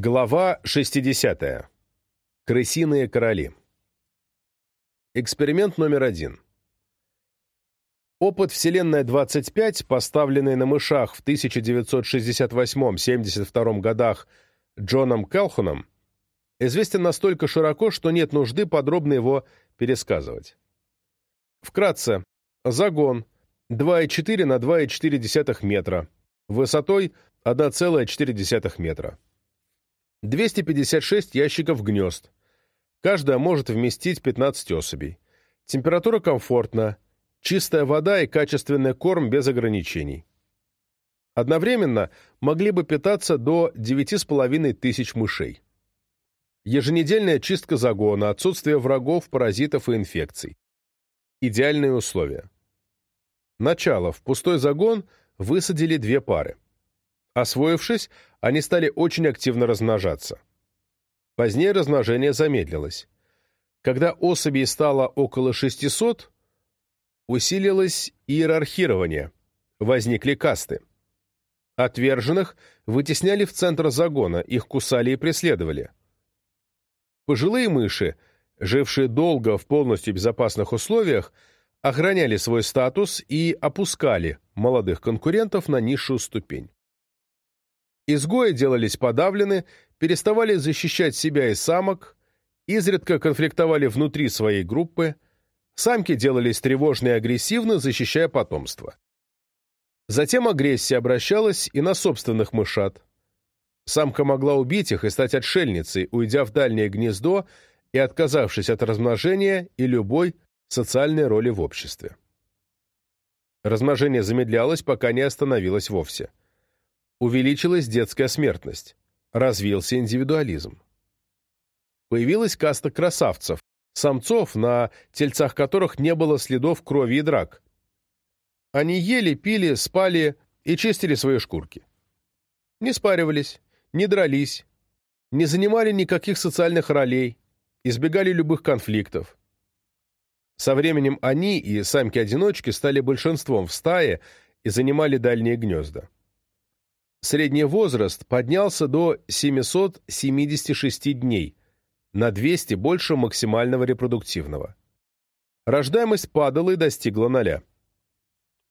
Глава 60. Крысиные короли. Эксперимент номер один. Опыт Вселенная-25, поставленный на мышах в 1968-72 годах Джоном Келхуном, известен настолько широко, что нет нужды подробно его пересказывать. Вкратце, загон 2,4 на 2,4 метра, высотой 1,4 метра. 256 ящиков гнезд. Каждая может вместить 15 особей. Температура комфортна, чистая вода и качественный корм без ограничений. Одновременно могли бы питаться до 9,5 тысяч мышей. Еженедельная чистка загона, отсутствие врагов, паразитов и инфекций. Идеальные условия. Начало. В пустой загон высадили две пары. Освоившись, они стали очень активно размножаться. Позднее размножение замедлилось. Когда особей стало около 600, усилилось иерархирование, возникли касты. Отверженных вытесняли в центр загона, их кусали и преследовали. Пожилые мыши, жившие долго в полностью безопасных условиях, охраняли свой статус и опускали молодых конкурентов на низшую ступень. Изгои делались подавлены, переставали защищать себя и самок, изредка конфликтовали внутри своей группы, самки делались тревожны и агрессивны, защищая потомство. Затем агрессия обращалась и на собственных мышат. Самка могла убить их и стать отшельницей, уйдя в дальнее гнездо и отказавшись от размножения и любой социальной роли в обществе. Размножение замедлялось, пока не остановилось вовсе увеличилась детская смертность, развился индивидуализм. Появилась каста красавцев, самцов, на тельцах которых не было следов крови и драк. Они ели, пили, спали и чистили свои шкурки. Не спаривались, не дрались, не занимали никаких социальных ролей, избегали любых конфликтов. Со временем они и самки-одиночки стали большинством в стае и занимали дальние гнезда средний возраст поднялся до 776 дней, на 200 больше максимального репродуктивного. Рождаемость падала и достигла ноля.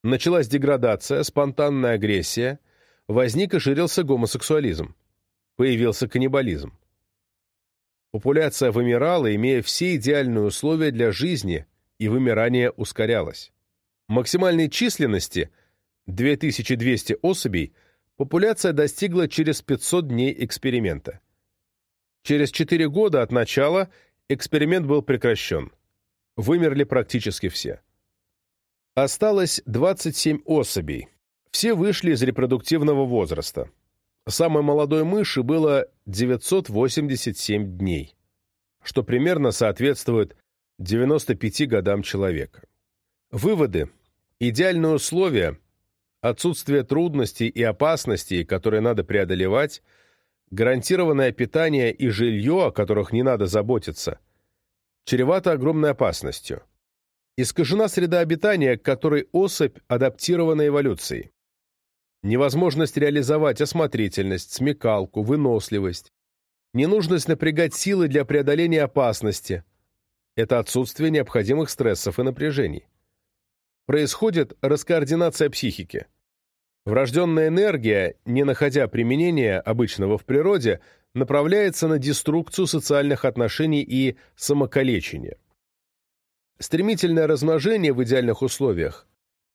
Началась деградация, спонтанная агрессия, возник и ширился гомосексуализм. Появился каннибализм. Популяция вымирала, имея все идеальные условия для жизни, и вымирание ускорялось. Максимальной численности 2200 особей – популяция достигла через 500 дней эксперимента. Через 4 года от начала эксперимент был прекращен. Вымерли практически все. Осталось 27 особей. Все вышли из репродуктивного возраста. Самой молодой мыши было 987 дней, что примерно соответствует 95 годам человека. Выводы. Идеальные условия отсутствие трудностей и опасностей, которые надо преодолевать, гарантированное питание и жилье, о которых не надо заботиться, чревато огромной опасностью. Искажена среда обитания, к которой особь адаптирована эволюцией. Невозможность реализовать осмотрительность, смекалку, выносливость. Ненужность напрягать силы для преодоления опасности. Это отсутствие необходимых стрессов и напряжений происходит раскоординация психики. Врожденная энергия, не находя применения обычного в природе, направляется на деструкцию социальных отношений и самокалечение. Стремительное размножение в идеальных условиях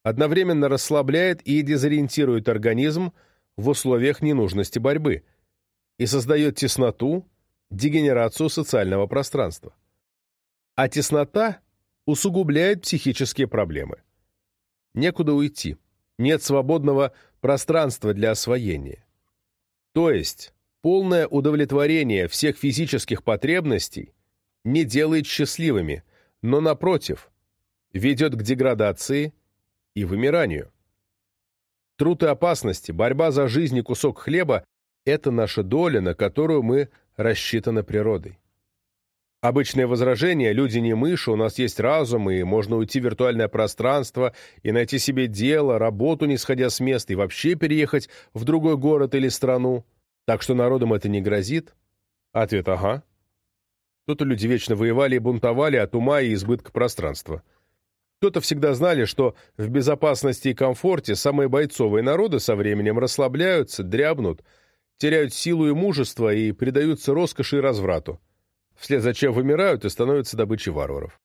одновременно расслабляет и дезориентирует организм в условиях ненужности борьбы и создает тесноту, дегенерацию социального пространства. А теснота усугубляет психические проблемы. Некуда уйти. Нет свободного пространства для освоения. То есть, полное удовлетворение всех физических потребностей не делает счастливыми, но, напротив, ведет к деградации и вымиранию. Труд и опасности, борьба за жизнь и кусок хлеба – это наша доля, на которую мы рассчитаны природой. Обычное возражение «люди не мыши, у нас есть разум, и можно уйти в виртуальное пространство и найти себе дело, работу, не сходя с места, и вообще переехать в другой город или страну». Так что народам это не грозит? Ответ «ага». Кто-то люди вечно воевали и бунтовали от ума и избытка пространства. Кто-то всегда знали, что в безопасности и комфорте самые бойцовые народы со временем расслабляются, дрябнут, теряют силу и мужество и предаются роскоши и разврату, вслед за чем вымирают и становятся добычей варваров.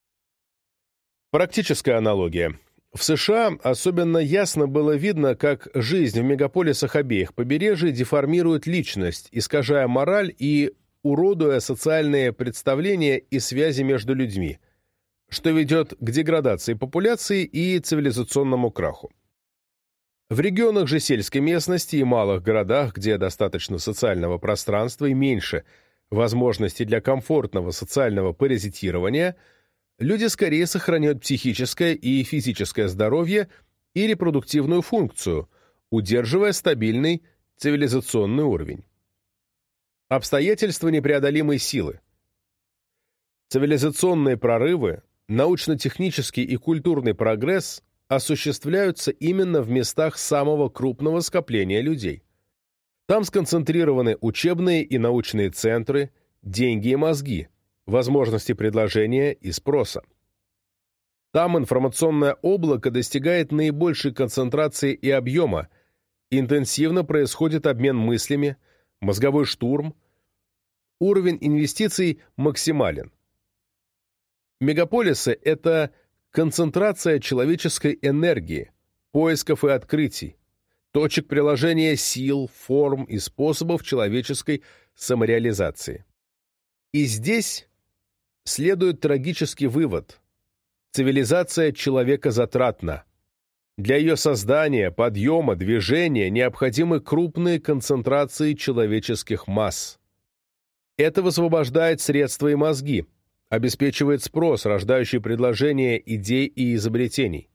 Практическая аналогия. В США особенно ясно было видно, как жизнь в мегаполисах обеих побережий деформирует личность, искажая мораль и уродуя социальные представления и связи между людьми, что ведет к деградации популяции и цивилизационному краху. В регионах же сельской местности и малых городах, где достаточно социального пространства и меньше возможностей для комфортного социального паразитирования – люди скорее сохраняют психическое и физическое здоровье и репродуктивную функцию, удерживая стабильный цивилизационный уровень. Обстоятельства непреодолимой силы. Цивилизационные прорывы, научно-технический и культурный прогресс осуществляются именно в местах самого крупного скопления людей. Там сконцентрированы учебные и научные центры, деньги и мозги – возможности предложения и спроса. Там информационное облако достигает наибольшей концентрации и объема, интенсивно происходит обмен мыслями, мозговой штурм, уровень инвестиций максимален. Мегаполисы – это концентрация человеческой энергии, поисков и открытий, точек приложения сил, форм и способов человеческой самореализации. И здесь следует трагический вывод. Цивилизация человека затратна. Для ее создания, подъема, движения необходимы крупные концентрации человеческих масс. Это высвобождает средства и мозги, обеспечивает спрос, рождающий предложения идей и изобретений.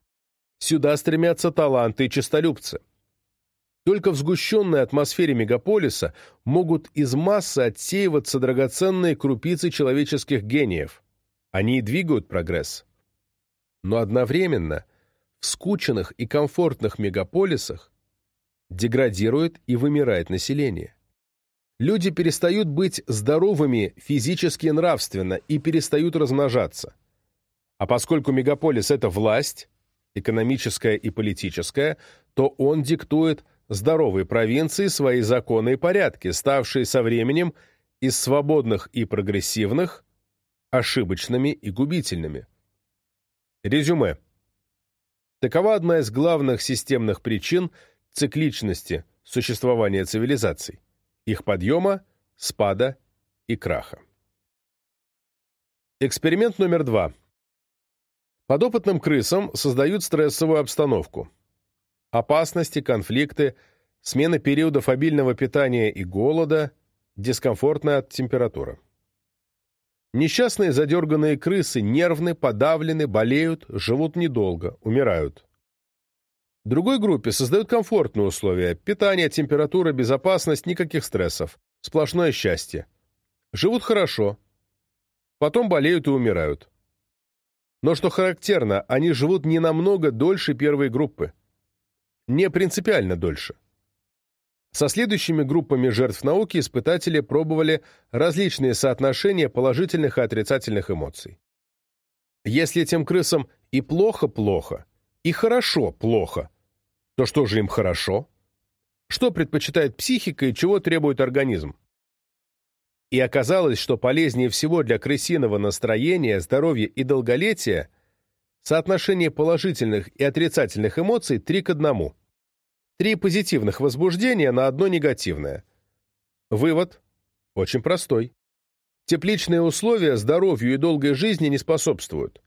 Сюда стремятся таланты и честолюбцы. Только в сгущенной атмосфере мегаполиса могут из массы отсеиваться драгоценные крупицы человеческих гениев. Они и двигают прогресс. Но одновременно в скученных и комфортных мегаполисах деградирует и вымирает население. Люди перестают быть здоровыми физически и нравственно и перестают размножаться. А поскольку мегаполис – это власть, экономическая и политическая, то он диктует здоровой провинции свои законы и порядки, ставшие со временем из свободных и прогрессивных ошибочными и губительными. Резюме. Такова одна из главных системных причин цикличности существования цивилизаций, их подъема, спада и краха. Эксперимент номер два. Подопытным крысам создают стрессовую обстановку – Опасности, конфликты, смена периодов обильного питания и голода, дискомфортная температура. Несчастные задерганные крысы нервны, подавлены, болеют, живут недолго, умирают. Другой группе создают комфортные условия. Питание, температура, безопасность, никаких стрессов. Сплошное счастье. Живут хорошо. Потом болеют и умирают. Но что характерно, они живут не намного дольше первой группы не принципиально дольше. Со следующими группами жертв науки испытатели пробовали различные соотношения положительных и отрицательных эмоций. Если этим крысам и плохо-плохо, и хорошо-плохо, то что же им хорошо? Что предпочитает психика и чего требует организм? И оказалось, что полезнее всего для крысиного настроения, здоровья и долголетия соотношение положительных и отрицательных эмоций 3 к 1. Три позитивных возбуждения на одно негативное. Вывод очень простой. Тепличные условия здоровью и долгой жизни не способствуют.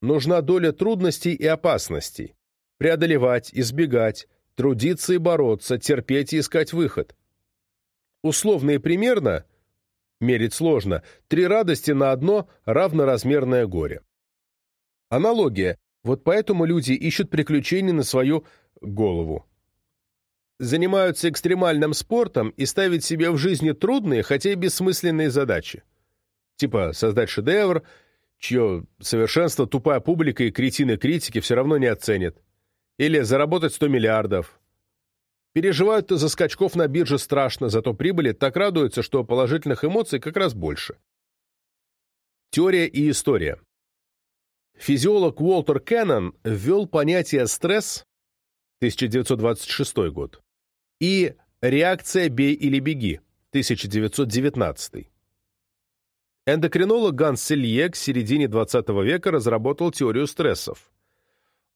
Нужна доля трудностей и опасностей. Преодолевать, избегать, трудиться и бороться, терпеть и искать выход. Условно и примерно, мерить сложно, три радости на одно равноразмерное горе. Аналогия. Вот поэтому люди ищут приключений на свою голову занимаются экстремальным спортом и ставят себе в жизни трудные, хотя и бессмысленные задачи. Типа создать шедевр, чье совершенство тупая публика и кретины критики все равно не оценят. Или заработать 100 миллиардов. Переживают из-за скачков на бирже страшно, зато прибыли так радуются, что положительных эмоций как раз больше. Теория и история. Физиолог Уолтер Кеннон ввел понятие «стресс» 1926 год и «реакция «бей или беги» 1919. Эндокринолог Ганс Селье к середине XX века разработал теорию стрессов.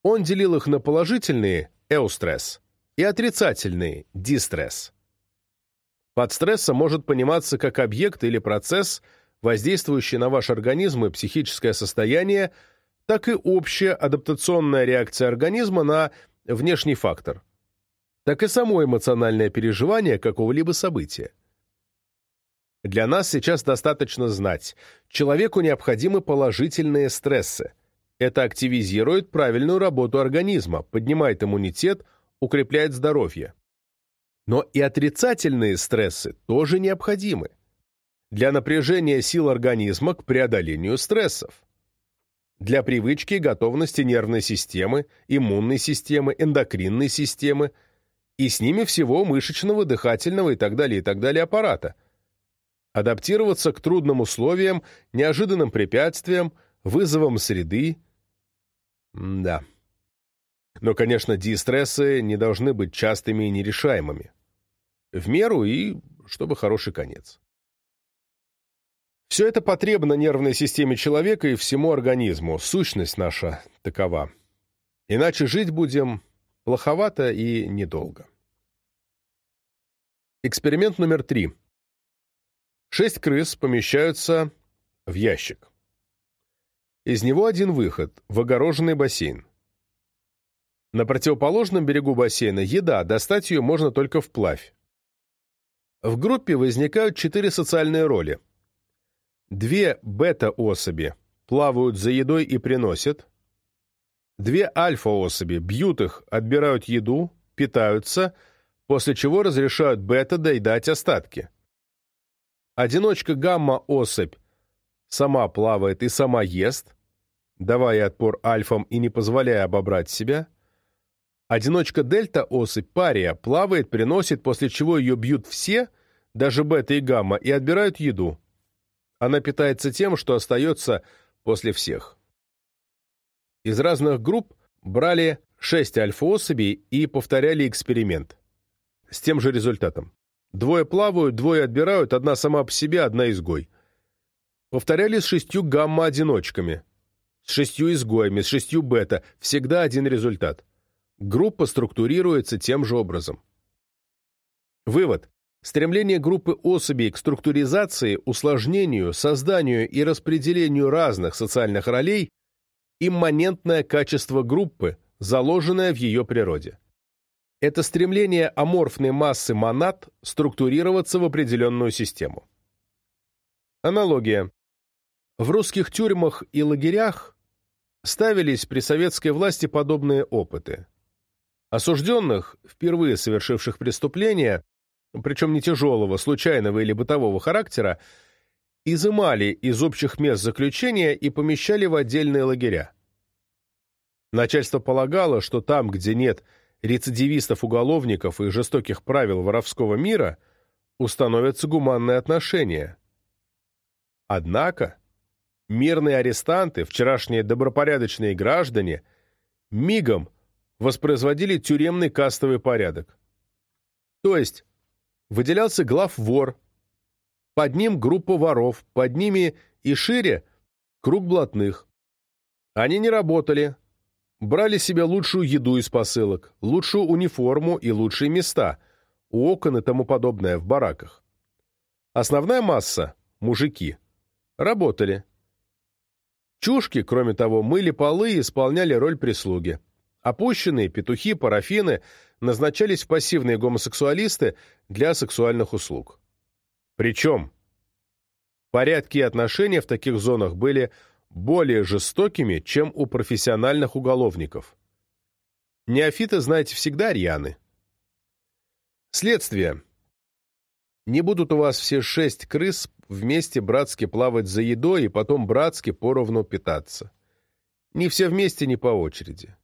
Он делил их на положительные – эустресс, и отрицательные – дистресс. Под стрессом может пониматься как объект или процесс, воздействующий на ваш организм и психическое состояние, так и общая адаптационная реакция организма на внешний фактор, так и само эмоциональное переживание какого-либо события. Для нас сейчас достаточно знать, человеку необходимы положительные стрессы. Это активизирует правильную работу организма, поднимает иммунитет, укрепляет здоровье. Но и отрицательные стрессы тоже необходимы для напряжения сил организма к преодолению стрессов, для привычки и готовности нервной системы, иммунной системы, эндокринной системы и с ними всего мышечного, дыхательного и так далее, и так далее аппарата. Адаптироваться к трудным условиям, неожиданным препятствиям, вызовам среды. М да. Но, конечно, дистрессы не должны быть частыми и нерешаемыми. В меру и чтобы хороший конец. Все это потребно нервной системе человека и всему организму. Сущность наша такова. Иначе жить будем плоховато и недолго. Эксперимент номер три. Шесть крыс помещаются в ящик. Из него один выход – в огороженный бассейн. На противоположном берегу бассейна еда, достать ее можно только вплавь. В группе возникают четыре социальные роли. Две бета-особи плавают за едой и приносят. Две альфа-особи бьют их, отбирают еду, питаются, после чего разрешают бета доедать остатки. Одиночка гамма-особь сама плавает и сама ест, давая отпор альфам и не позволяя обобрать себя. Одиночка дельта-особь пария плавает, приносит, после чего ее бьют все, даже бета и гамма, и отбирают еду. Она питается тем, что остается после всех. Из разных групп брали шесть альфа-особей и повторяли эксперимент. С тем же результатом. Двое плавают, двое отбирают, одна сама по себе, одна изгой. Повторяли с шестью гамма-одиночками, с шестью изгоями, с шестью бета. Всегда один результат. Группа структурируется тем же образом. Вывод. Стремление группы особей к структуризации, усложнению, созданию и распределению разных социальных ролей – имманентное качество группы, заложенное в ее природе. Это стремление аморфной массы монад структурироваться в определенную систему. Аналогия. В русских тюрьмах и лагерях ставились при советской власти подобные опыты. Осужденных, впервые совершивших преступления, причем не тяжелого, случайного или бытового характера, изымали из общих мест заключения и помещали в отдельные лагеря. Начальство полагало, что там, где нет рецидивистов-уголовников и жестоких правил воровского мира, установятся гуманные отношения. Однако мирные арестанты, вчерашние добропорядочные граждане, мигом воспроизводили тюремный кастовый порядок. То есть выделялся главвор, под ним группа воров, под ними и шире круг блатных. Они не работали, брали себе лучшую еду из посылок, лучшую униформу и лучшие места, у окон и тому подобное в бараках. Основная масса – мужики – работали. Чушки, кроме того, мыли полы и исполняли роль прислуги. Опущенные петухи, парафины назначались пассивные гомосексуалисты для сексуальных услуг. Причем порядки и отношения в таких зонах были более жестокими, чем у профессиональных уголовников. Неофиты, знаете, всегда рьяны. Следствие. Не будут у вас все шесть крыс вместе братски плавать за едой и потом братски поровну питаться. Не все вместе, не по очереди.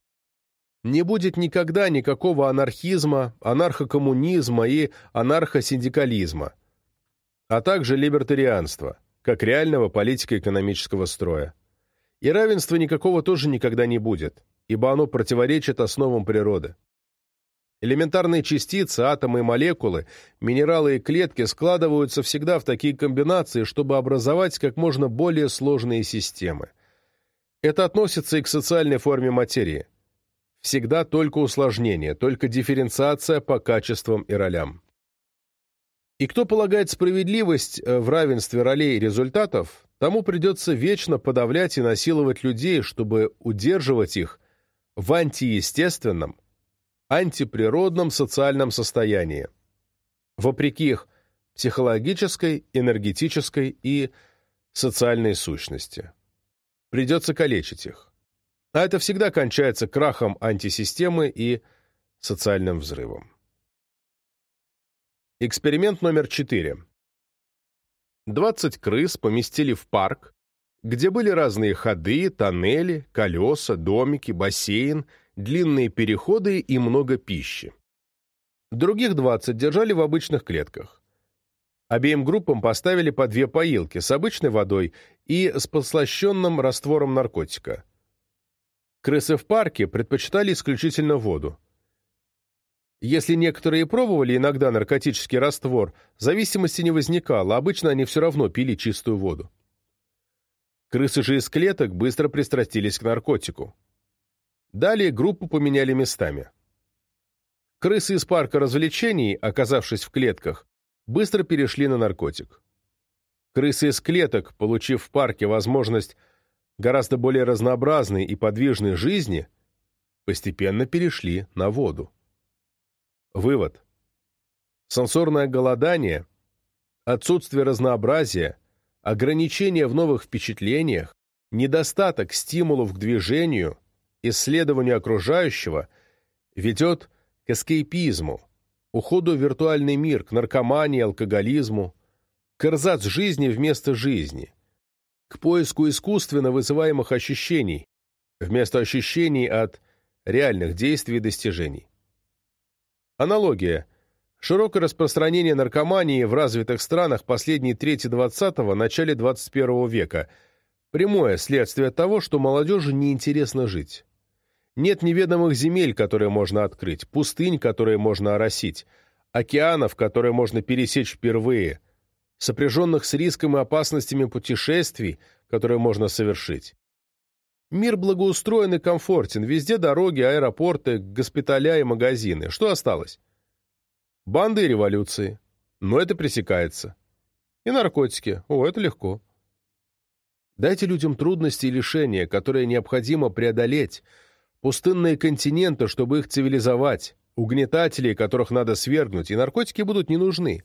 Не будет никогда никакого анархизма, анархокоммунизма и анархосиндикализма, а также либертарианства, как реального политико-экономического строя. И равенства никакого тоже никогда не будет, ибо оно противоречит основам природы. Элементарные частицы, атомы и молекулы, минералы и клетки складываются всегда в такие комбинации, чтобы образовать как можно более сложные системы. Это относится и к социальной форме материи. Всегда только усложнение, только дифференциация по качествам и ролям. И кто полагает справедливость э, в равенстве ролей и результатов, тому придется вечно подавлять и насиловать людей, чтобы удерживать их в антиестественном, антиприродном социальном состоянии, вопреки их психологической, энергетической и социальной сущности. Придется калечить их. А это всегда кончается крахом антисистемы и социальным взрывом. Эксперимент номер 4. 20 крыс поместили в парк, где были разные ходы, тоннели, колеса, домики, бассейн длинные переходы и много пищи. Других 20 держали в обычных клетках. Обеим группам поставили по две поилки с обычной водой и с подслащенным раствором наркотика. Крысы в парке предпочитали исключительно воду. Если некоторые пробовали иногда наркотический раствор, зависимости не возникало, обычно они все равно пили чистую воду. Крысы же из клеток быстро пристрастились к наркотику. Далее группу поменяли местами. Крысы из парка развлечений, оказавшись в клетках, быстро перешли на наркотик. Крысы из клеток, получив в парке возможность гораздо более разнообразной и подвижной жизни, постепенно перешли на воду. Вывод. Сенсорное голодание, отсутствие разнообразия, ограничения в новых впечатлениях, недостаток стимулов к движению – исследованию окружающего ведет к эскейпизму, уходу в виртуальный мир, к наркомании, алкоголизму, к эрзац жизни вместо жизни, к поиску искусственно вызываемых ощущений вместо ощущений от реальных действий и достижений. Аналогия. Широкое распространение наркомании в развитых странах последней трети XX – начале XXI века – прямое следствие того, что молодежи неинтересно жить. Нет неведомых земель, которые можно открыть, пустынь, которые можно оросить, океанов, которые можно пересечь впервые, сопряженных с риском и опасностями путешествий, которые можно совершить. Мир благоустроен и комфортен, везде дороги, аэропорты, госпиталя и магазины. Что осталось? Банды и революции. Но это пресекается. И наркотики. О, это легко. Дайте людям трудности и лишения, которые необходимо преодолеть – пустынные континенты, чтобы их цивилизовать, угнетателей, которых надо свергнуть, и наркотики будут не нужны.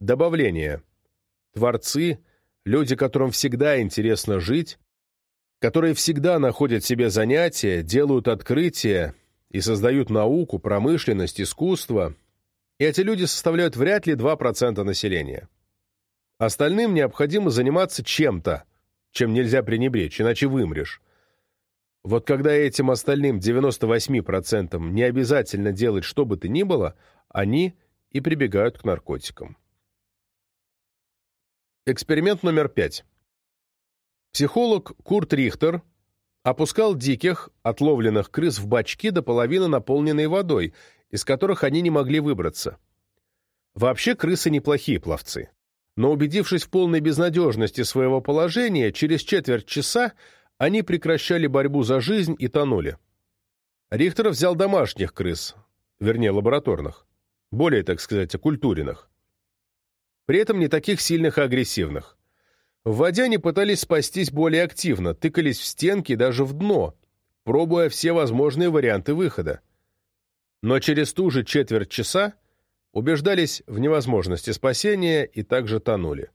Добавление. Творцы, люди, которым всегда интересно жить, которые всегда находят себе занятия, делают открытия и создают науку, промышленность, искусство, и эти люди составляют вряд ли 2% населения. Остальным необходимо заниматься чем-то, чем нельзя пренебречь, иначе вымрешь. Вот когда этим остальным 98% не обязательно делать что бы то ни было, они и прибегают к наркотикам. Эксперимент номер пять. Психолог Курт Рихтер опускал диких, отловленных крыс в бачки до половины наполненной водой, из которых они не могли выбраться. Вообще крысы неплохие пловцы. Но убедившись в полной безнадежности своего положения, через четверть часа они прекращали борьбу за жизнь и тонули. Рихтер взял домашних крыс, вернее, лабораторных, более, так сказать, окультуренных. При этом не таких сильных и агрессивных. В воде они пытались спастись более активно, тыкались в стенки даже в дно, пробуя все возможные варианты выхода. Но через ту же четверть часа убеждались в невозможности спасения и также тонули.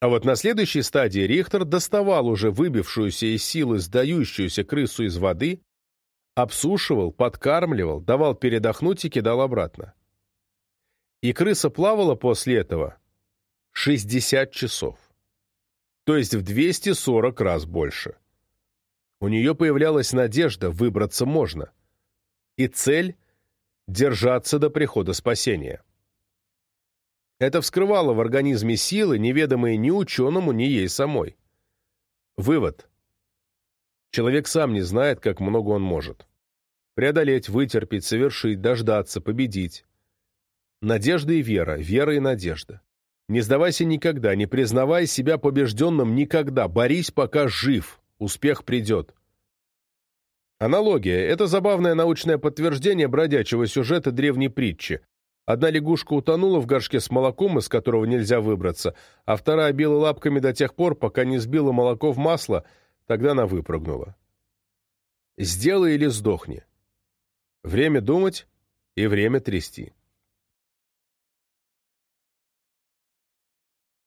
А вот на следующей стадии Рихтер доставал уже выбившуюся из силы сдающуюся крысу из воды, обсушивал, подкармливал, давал передохнуть и кидал обратно. И крыса плавала после этого 60 часов. То есть в 240 раз больше. У нее появлялась надежда, выбраться можно. И цель — держаться до прихода спасения. Это вскрывало в организме силы, неведомые ни ученому, ни ей самой. Вывод. Человек сам не знает, как много он может. Преодолеть, вытерпеть, совершить, дождаться, победить. Надежда и вера, вера и надежда. Не сдавайся никогда, не признавай себя побежденным никогда, борись, пока жив, успех придет. Аналогия – это забавное научное подтверждение бродячего сюжета древней притчи. Одна лягушка утонула в горшке с молоком, из которого нельзя выбраться, а вторая била лапками до тех пор, пока не сбила молоко в масло, тогда она выпрыгнула. Сделай или сдохни. Время думать и время трясти.